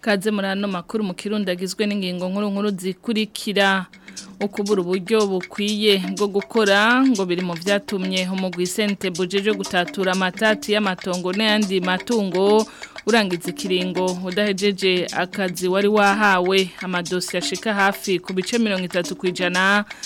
kaze muri makuru mu kirundagizwe agizwe n'ingingo nkuru nkuru zikurikira ukubura uburyo bukwiye bwo gukora ngo biri mu byatumye umugwi sente bujeje gutatura amatati y'amatongo n'ayandi matungo urangiza ikiringo udahejeje akazi wari wahawe amadosiye ashika hafi ku bice mirongo itatu ku ijana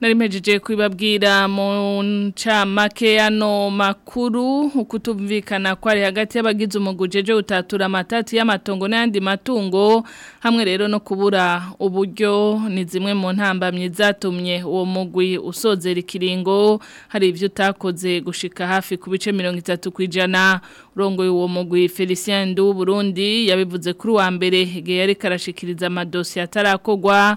nari mpejeje kubibabwira mu ncamake yano makuru ukutumvikana kwari hagati y'abagize umuguje je utatura amatati y'amatongo n'andi matungo hamwe rero no kubura uburyo ni zimwe mu ntambamye zatumye uwo mugwi usozera ikiringo hari ivyo utakoze gushika hafi ku bice 30 kwijana urongoye uwo mugwi Felicien ndu Burundi yabivuze kuri wa mbere igihe yari karashikiriza amadosiye atarakogwa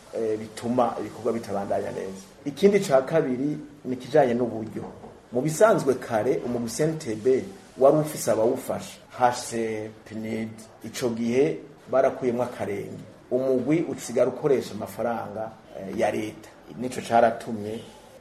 eh, bituma ibikorwa bitabandanya neza ikindi cya kabiri ni ikijyanye n'uburyo mu bisanzwe kare umugusentebe wari ufise abawufasha hase pinidi icyo gihe barakuyemo akarenge umugwi usigara ukoresha amafaranga eh, ya leta nicyo cyaratumye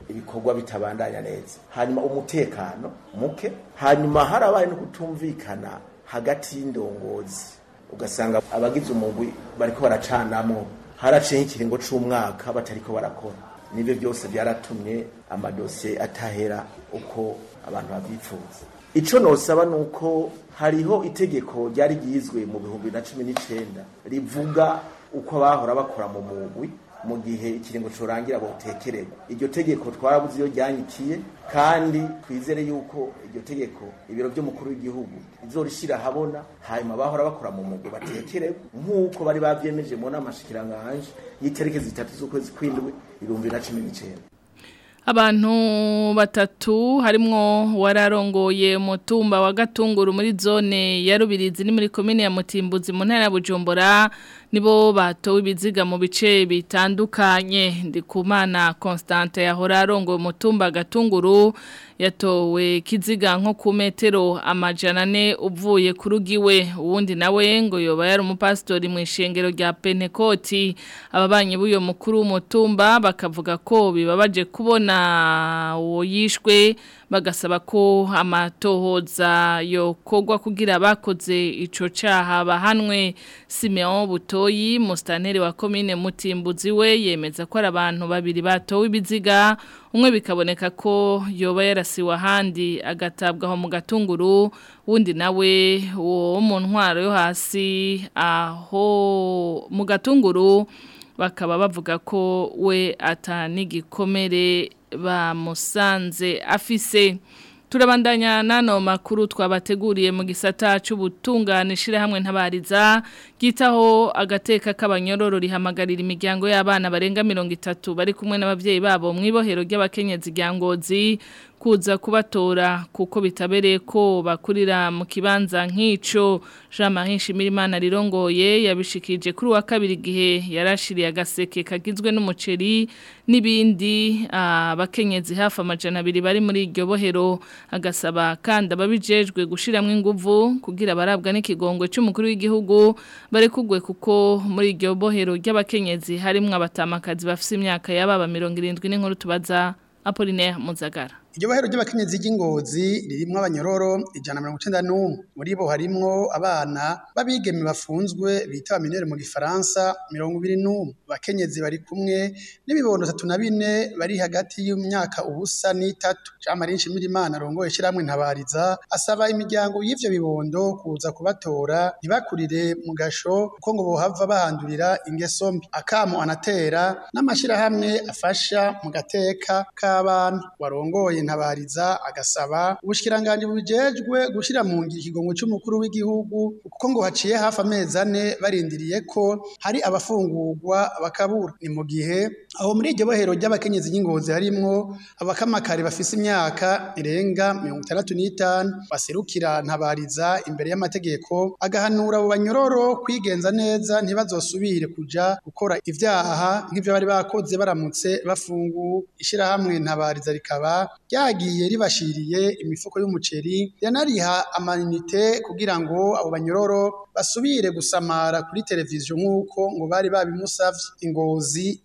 ibikorwa bitabandanya neza hanyuma umutekano muke hanyuma harabaye no kutumvikana hagati y'indongozi ugasanga abagize umugwi bariko baracanamo haraciyeho ikiringo c'umwaka batariko barakora n'ibyo byose byaratumye amadosiye atahera uko abantu babyifuza icyo nosaba ni uko hariho itegeko ryari ryizwe mu bihumbi na cumi n'icyenda rivuga uko bahora bakora mu mugwi mu gihe ikiringo curangira botekererwa iryo tegeko twarabuze iyo ryanyikiye kandi twizere yuko iryo tegeko ibiro by'umukuru w'igihugu izorishira habona hanyuma bahora bakora mu mugo batekererwa nk'uko bari babyemeje mu nama shikiranganje y'itereke zitatu z'ukwezi kw'indwi ibihumbi na cumi n'icyenda abantu batatu harimwo wararongoye mutumba wa gatunguru muri zone ya rubirizi ni muri komine ya mutimbuzi mu ntara ya bujumbura nibo batowe ibiziga mu bice bitandukanye ndikumana constante yahora arongo umutumba gatunguru yatowe kiziga nko ku metero amajana ane uvuye ku rugiwe uwundi nawe ngo yoba yari umupastori mu ishengero rya penekoti ababanyi b'uyu mukuru w'umutumba bakavuga ko bibabaje kubona uwo yishwe bagasaba ko amatohoza yokogwa kugira bakoze ico caha bahanwe Simeon Butoyi mustaneri wa commune Mutimbuzi we yemeza ko ari abantu babiri batowe ibiziga umwe bikaboneka ko yoba yarasiwe ahandi agatabwaho mu gatunguru wundi nawe wo mu ntwaro yo hasi aho mu gatunguru bakaba bavuga ko we atanigikomere bamusanze afise turabandanya nano makuru twabateguriye mu gisata cy'ubutungane shire hamwe ntabariza ryitaho agateka k'abanyororo rihamagarira imiryango y'abana barenga mirongo itatu bari kumwe n'ababyeyi babo mu ibohero ry'abakenyezi rya kuza kubatora kuko bitabereye ko bakurira mu kibanza nk'icyo jean marie nshimirimana rirongoye yabishikije kuri uwa kabiri gihe yarashiriye agaseke kagizwe n'umuceri n'ibindi ah, abakenyezi hafi amajana abiri bari muri iryo bohero agasaba kandi ababijejwe gushyiramo nguvu kugira barabwa n'ikigongo cy'umukuru w'igihugu barekuguwe kuko muri iryo bohero ry'abakenyezi harimo abatamakazi bafite imyaka y'ababa mirongo irindwi n'inkuru tubaza apolinaire muzagara iryo bohero ry'abakenyezi ry'ingozi ririmo abanyororo ijana na mirongo icyenda n'umwe muri bo harimo abana b'abigeme bafunzwe bita minere mu gifaransa mirongo ibiri n'umwe abakenyezi bari kumwe n'ibibondo bitatu na bine bari hagati y'imyaka ubusa n'itatu jean marie nshimirimana arongoye ishyirahamwe ntabariza asaba imiryango y’ibyo bibondo kuza kubatora ntibakurire mu gasho kuko ngo bohava bahandurira ingeso mbi akamo anatera n'amashyirahamwe afasha mu gateka k'abana warongoye intabariza agasaba ubushyikiranganji bujejwe gushyira mu ngiro ikigongo cy'umukuru w'igihugu kuko ngo haciye hafi amezi ane barindiriye ko hari abafungurwa bakabura ni mu gihe aho muri iryo bohero ry'abakenyezi n'ingozi harimo abakamakari bafise imyaka irenga mirongo itandatu n'itanu baserukira ntabariza imbere y'amategeko agahanura abo banyororo kwigenza neza ntibazosubire kujya gukora ibyaha nk’ibyo bari bakoze baramutse bafungu ishyirahamwe ntabariza rikaba ryagiye ribashiriye imifuko y'umuceri yanariha amanite kugira ngo abo banyororo basubire gusamara kuri televiziyo nk'uko ngo bari babimusavye ingozi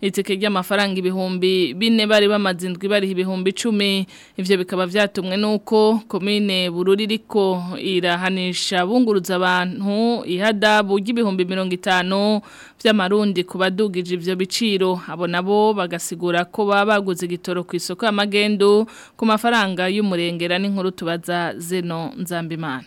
itike ry'amafaranga ibihumbi bine bari bamazindwi bariha ibihumbi icumi ibyo bikaba byatumwe n'uko komine bururi iriko irahanisha bunguruza abantu ihadabu ry'ibihumbi mirongo itanu by'amarundi ku badugije ibyo biciro abo nabo bagasigura ko baba baguze igitoro ku isoko y'amagendo ku mafaranga y'umurengera n'inkuru tubaza zeno nzambimana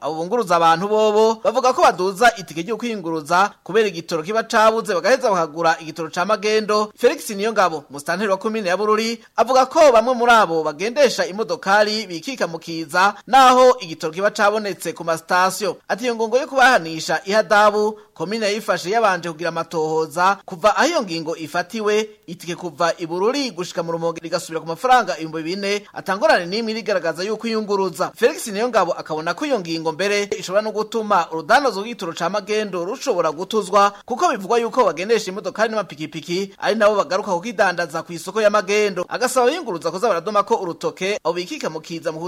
abo bunguruza abantu bobo bavuga ko baduza itike ryo kwiyunguruza kubera igitoro kiba cabuze bagaheza bakagura igitoro ca magendo Felix Niyongabo mustanteri wa komine ya Bururi avuga ko bamwe muri abo bagendesha imodokari bikika mukiza naho igitoro kiba cabonetse ku mastasyo ati iyo ngongo yo kubahanisha ihadabu komine yifashe yabanje kugira amatohoza kuva aho ngingo ifatiwe itike kuva ibururi gushika mu rumonge rigasubira ku mafaranga 2000 atangorane n'imwe rigaragaza yuko iyunguruza Felix Niyongabo akabona ko iyo ngingo mbere ishobora no gutuma urudanozo rw'igitoro rucamagendo rushobora gutuzwa kuko bivugwa yuko bagendesha imodokari n'amapikipiki ari nabo bagaruka kukidandaza ku isoko ya y'amagendo agasaba yunguruza kuza baradoma ko urutoke abo bikika mukiza mu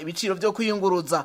ibiciro byo kwiyunguruza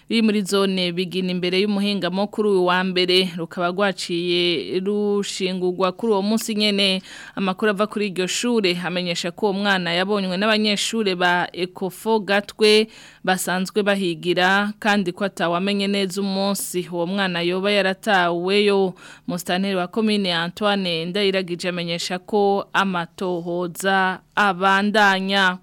muri zone bigina imbere y'umuhingamo kuri uyu wa mbere rukaba rwaciye rushingurwa kuri uwo munsi nyene amakuru ava kuri iryo shure hamenyesha ko uwo mwana yabonywe n'abanyeshure ba Ecofo Gatwe basanzwe bahigira kandi ko atawamenye neza umunsi uwo mwana yoba yarataweyo mustaneri wa commune Antoine Ndayiragije amenyesha ko amatohoza abandanya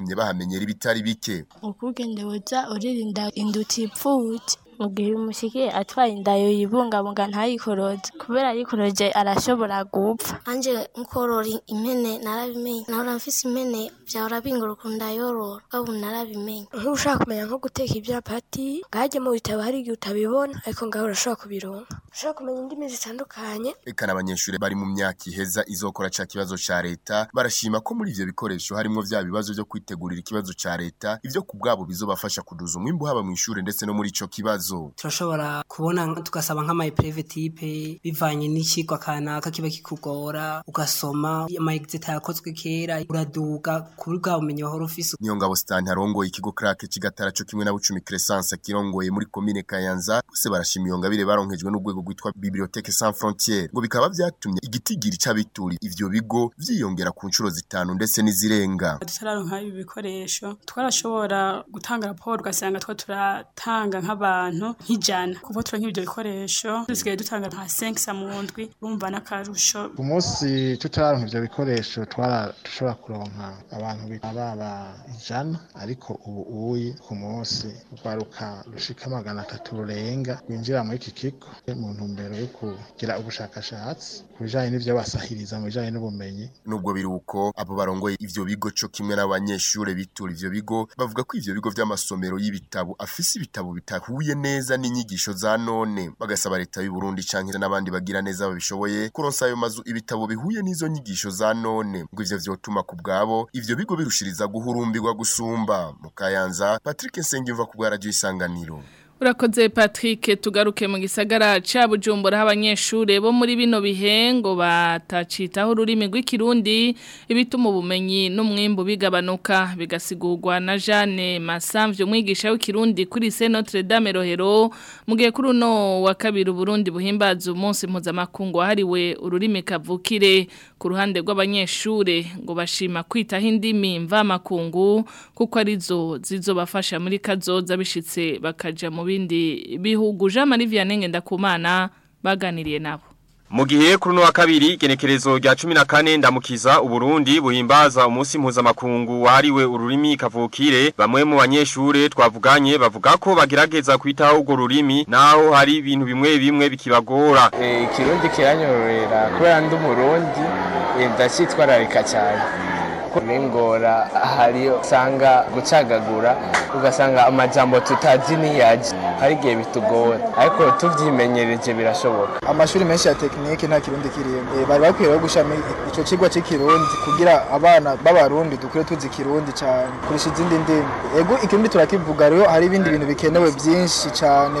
bahamenyera ibitari bike upende wotsa oriri nda induti food." mu gihe umusigiye atwaye indayo yibungabunga ntayikoroze kubera ayikoroje arashobora gupfa anje nkorora impene narabimenye nahora mfise impene vyahora binguruka ndayorora ubu narabimenye nk'ushaka kumenya nko guteka ivyapati ngaharya mu bitabo hari igihe utabibona ariko ngaho urashobora kubironka ushobora kumenya indimi zitandukanye reka n'abanyeshuri bari mu myaka iheza izokora ca kibazo cya leta barashima ko muri ibyo bikoresho harimo bya bibazo byo kwitegurira ikibazo cya leta ibyo ku bwabo bizobafasha kuduza umwimbu haba mw'ishure ndetse no muri icyo kibazo ibibazo turashobora kubona tugasaba nk'ama private bivanye n'ikigwa kanaka kiba kikugora ugasoma ama exit yakozwe kera uraduga kuri bwa bumenyi wahora ufise nyongabo Stan harongoye ikigo crack kigatara cyo kimwe na bucumi Crescence akirongoye muri commune Kayanza bose barashimiye ngabire baronkejwe n'urwego rwitwa Bibliothèque San Frontières ngo bikaba byatumye igitigiri c'abituri ibyo bigo byiyongera ku nshuro zitanu ndetse n'izirenga tutararonka ibi bikoresho twarashobora gutanga raporo ugasanga twa turatanga nk'abantu abantu nk'ijana kuba turonka bikoresho dusigaye dutanga nka 5 samundwi bumva n'akarusho ku munsi tutaronka ibyo bikoresho twara dushobora kuronka abantu baba ijana ariko ubu uyi ku munsi rwaruka rushika magana atatu rurenga rwinjira muri iki kigo mu ntumbero yo kugira ubushakashatsi ku bijanye n'ivyo basahiriza mu bijanye n'ubumenyi nubwo biruko abo barongoye ibyo bigo cyo kimwe n'abanyeshuri bitura ibyo bigo bavuga ko ibyo bigo by’amasomero y'ibitabo afise ibitabo bitahuye neza n'inyigisho za none bagasaba leta y'u Burundi canke n'abandi bagira neza babishoboye kuronsa ayo mazu ibitabo bihuye n'izo nyigisho za none ngo ivyo vyotuma ku bwabo ivyo bigo birushiriza guhurumbirwa gusumba mu Kayanza Patrick Nsengimva ku bwa Radio Isanganiro urakoze patrick tugaruke mu gisagara cya bujumbura abanyeshuri bo muri bino bihe ngo batacitaho ururimi rw'ikirundi ibituma ubumenyi n'umwimbu bigabanuka bigasigurwa na jeanne masamvye umwigisha w'ikirundi kuri se notre dame rohero mu gihe kuri uno wa kabiri Burundi buhimbaza umunsi mpuzamakungu hariwe ururimi kavukire ku ruhande rw'abanyeshuri ngo bashima kwitaho indimi mvamakungu kuko arizo zizobafasha muri kazoza bishitse bakaja mu bindi bihugu Jean Marie Vianney Ngendakumana baganiriye nabo mu gihe kuri no wa kabiri genekerezo rya 14 ndamukiza uburundi buhimbaza umunsi mpuzamakungu wariwe ururimi kavukire bamwe mu banyeshure twavuganye bavuga ko bagerageza kwitaho urwo rurimi naho hari ibintu bimwe bimwe bikibagora eh, ikirundi kiranyororera kubera ndi umurundi eh, ndacitwararika cyane kuko n'ingora hariyo usanga gucagagura ugasanga amajambo tutazi n'iyaje hari igihe bitugora ariko tubyimenyereje birashoboka amashuri menshi ya tekinike nta kirundi kirimo eh, bari bakwiye gushami icyo kigo cy'ikirundi kugira abana b'abarundi dukwiye tuzi ikirundi cyane kurusha izindi ndimi ego ikirundi turakivuga rero hari ibindi eh. bintu bikenewe byinshi cyane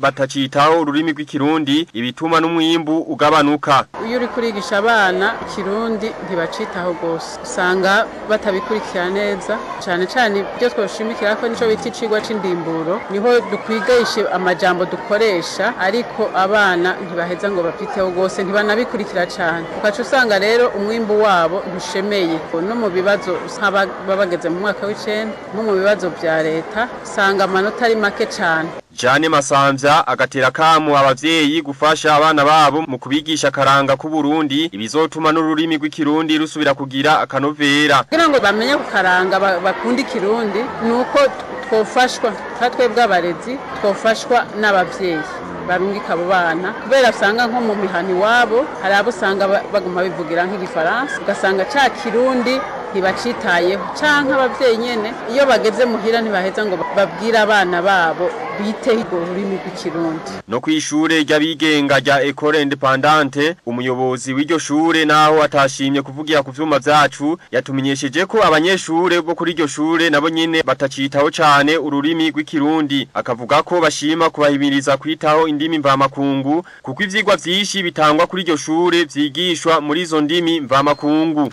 batacitaho ururimi rw'ikirundi ibituma n'umwimbu ugabanuka iyo uri kurigisha abana ikirundi ntibacitaho gose usanga batabikurikira neza cyane cyane ibyo twoshimikira kuko nicyo bita icigwa c'indimburo niho dukwigisha amajambo dukoresha ariko abana ntibaheza ngo bapiteho rwose ntibanabikurikira cyane ukaca usanga rero umwimbu wabo ntushemeye no mu bibazo baba bageze mu mwaka w'icenda no mu bibazo vya leta usanga amanota ari make cane Jane Masanza agatera kamu abavyeyi gufasha abana babo mu kubigisha karanga k’u k'Uburundi ibizotuma n'ururimi rw'ikirundi rusubira kugira akanovera kugira ngo bamenye gukaranga bakundi kirundi nuko twofashwa katwe bw'abarezi twofashwa n'abavyeyi barungika abo bana kubera usanga nko mu mihani wabo hari abo usanga baguma bivugira nk'igifaransa ugasanga cya kirundi ntibacitayeho cyangwa ababyeyi nyine iyo bageze muhira ntibaheza ngo babwire abana babo bite ururimi rw'ikirundi no ku ishure ry'abigenga rya Ecole Independante umuyobozi w'iryo shure naho atashimye kuvugira ku byuma vyacu yatumenyesheje ko abanyeshuri bo kuri iryo shure nabo nyine batacitaho cyane ururimi rw'ikirundi akavuga ko bashima kubahimiriza kwitaho indimi mvamakungu kuko ivyigwa vyinshi bitangwa kuri iryo shure vyigishwa muri izo ndimi mvamakungu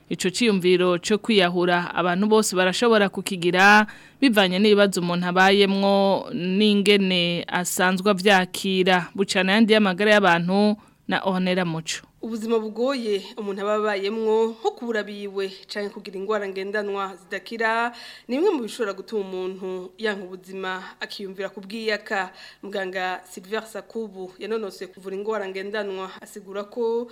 ico ciyumviro cyo kwiyahura abantu bose barashobora kukigira bivanye nibaza umuntu abayemwo n'ingene asanzwe avyakira bucana yandi y'amagara y'abantu na Honera Muco ubuzima bugoye umuntu aba abayemwo nko kubura biwe cyangwa kugira indwara ngendanwa zidakira ni bimwe mu bishobora gutuma umuntu yanga ubuzima akiyumvira ku bwiyaka muganga Silver Sakubu yanonosoye kuvura indwara ngendanwa asigura ko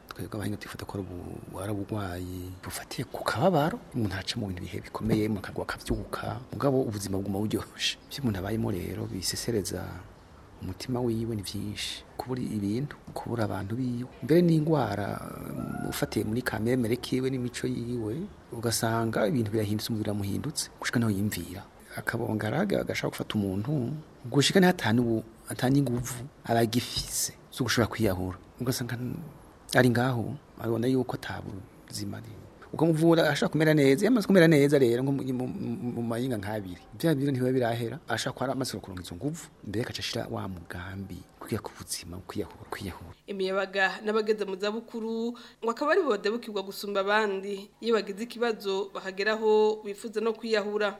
twebwe abahinga twifata ko ari uburwayi bufatiye ku kababaro umuntu aca mu bintu bihe bikomeye umuntu akagwa akabyuka mugabo ubuzima buguma buryoshye ibyo umuntu abayemo rero bisesereza umutima wiwe ni byinshi kubura ibintu kubura abantu biwe mbere n'indwara um, ufatiye muri kameremere kiwe n'imico yiwe ugasanga ibintu birahindutse umubiri muhindutse gushika naho yimvira akabongara agashaka gufata umuntu gushika ntihatane ubu atanye inguvu abagifise zo gushobora kwiyahura ugasanga ari ngaho abona yuko atabuzima ari ukamuvura ashaka kumera neza iyo amaze kumera neza rero nko mu mayinga nk'abiri bya bintu ntibiba birahera ashaka ko amaze kuronka izo nguvu mbere agaca ashira wa mugambi kwiga ku buzima kwiyahura imiyabaga n'abageze mu zabukuru ngo akaba ari bo badabukirwa gusumba abandi iyo bagize ikibazo bahageraho bifuza no kwiyahura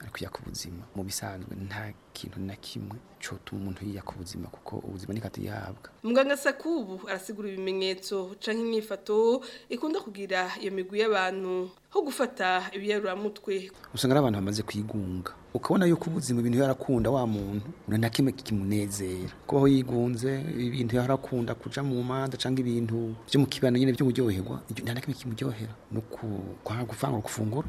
ariko yaka ubuzima mu bisanzwe nta kintu na kimwe cyotuma umuntu yiyaka ubuzima kuko ubuzima nikato yihabwa muganga sakubu arasigura ibimenyetso canke imyifato ikunda kugira iyo migwi y'abantu ho gufata ibiyaruramutwe usanga abantu bamaze kwigunga ukabona yuko ubuzima ibintu yarakunda wa muntu na kimwe kimunezera kubaho yigunze ibintu yarakunda kuja mu manda canke ibintu byo mu kibano nyene byo kuryoherwa nta na kimwe kimuryohera no kuvanga gufungura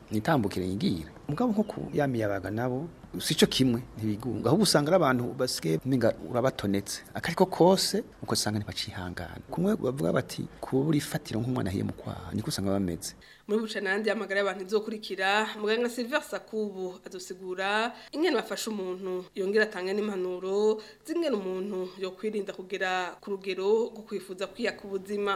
nitambukire yigira mugabo nko ku ya miyabaga nabo sico kimwe ntibigunga ahubwo usanga abantu basike minga urabatonetse akariko kose uko usanga ntibacihangana kumwe bavuga bati kubura ifatiro nk'umwana hiye mu niko usanga bameze muri buca nandi amagara y'abantu nzokurikira muganga Silver Sakubu azosigura ingene bafasha umuntu yongera atanga n'impanuro zimwe n’umuntu yo kwirinda kugera ku rugero rwo kwifuza kwiya ku buzima